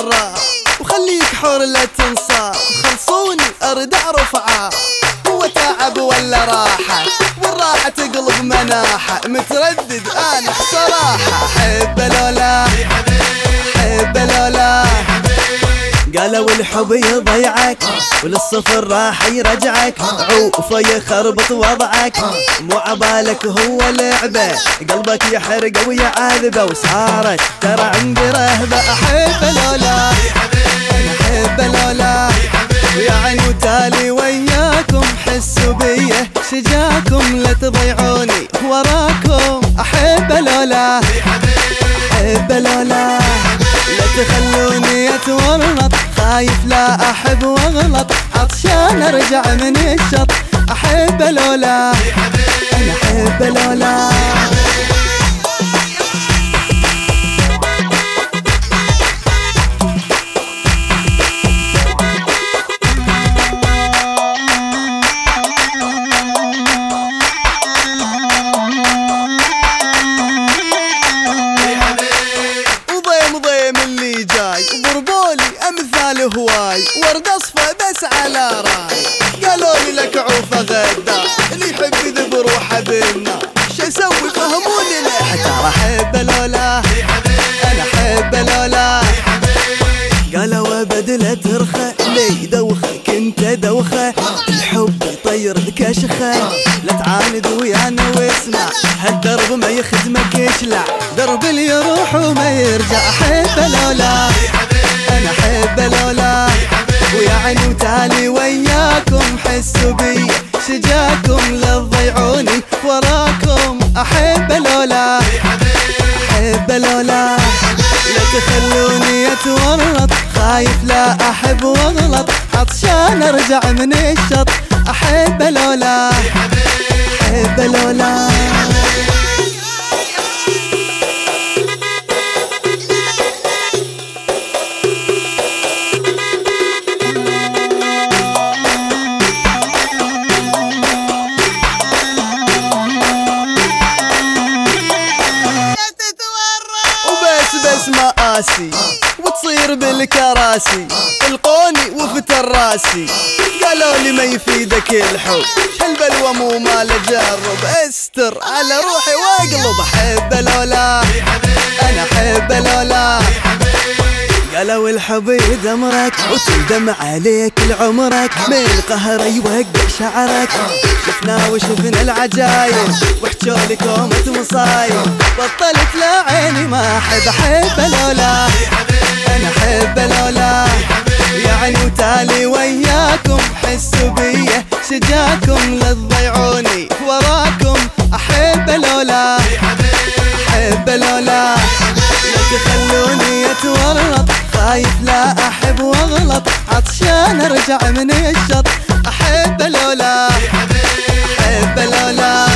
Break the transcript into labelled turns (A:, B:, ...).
A: مرة. وخليك حور لا تنسى. خلصوني ارد اعرف عار هو تعب ولا راحة؟ والراحة تقلب مناحة؟ متردد أنا بصراحة. حب لولا قالوا الحب يضيعك وللصفر راح يرجعك. عوفه يخربط وضعك. مو عبالك هو لعبة. قلبك يحرق ويعذبه وصارت ترى عندي رهبة. أحب لولا أحب لولا. ويعني وتالي وياكم حسوا بيه شجاكم لا تضيعوني وراكم. أحب لولا أحب لولا. لا اتورط خايف لا أحب وأغلط. عطشان أرجع من الشط. أحب لولا. أنا أحب لولا. راي قالوا لي لك عوفة غدا اللي يحب يذب روحه بالنار شو أسوي فهموني ليه. ترى أحب لولا. أنا أحب لولا. قالوا بدلة ترخى. لي دوخة كنت دوخة. الحب يطير الكشخة لا تعاند ويانا واسمع هالدرب ما يخدمك يشلع درب اللي يروح وما يرجع. أحب لولا. أنا أحب لولا. ويعني وتالي وياكم حسوا بي. شجاكم لا تضيعوني وراكم أحب لولا. أحب لولا. لا تخلوني أتورط خايف لا أحب واغلط عطشان أرجع من الشط. أحب لولا. قاسي وتصير بالكراسي القوني وفتر راسي قالوا لي ما يفيدك الحب. هالبلوى مو مال اجرب استر على روحي واقلب. أحب لولا أنا أحب لولا. قالوا الحب يدمرك وتندم عليك لعمرك من القهر يوقع شعرك. شفنا وشفنا العجايب وحجوا لي كومة مصايب بطلت لا عيني ما أحب أحب لولا. أنا أحب لولا. يعني وتالي وياكم حسوا بيه شجاكم. أحب وأغلط. عطشان أرجع من الشط. أحب لولا. أحب لولا.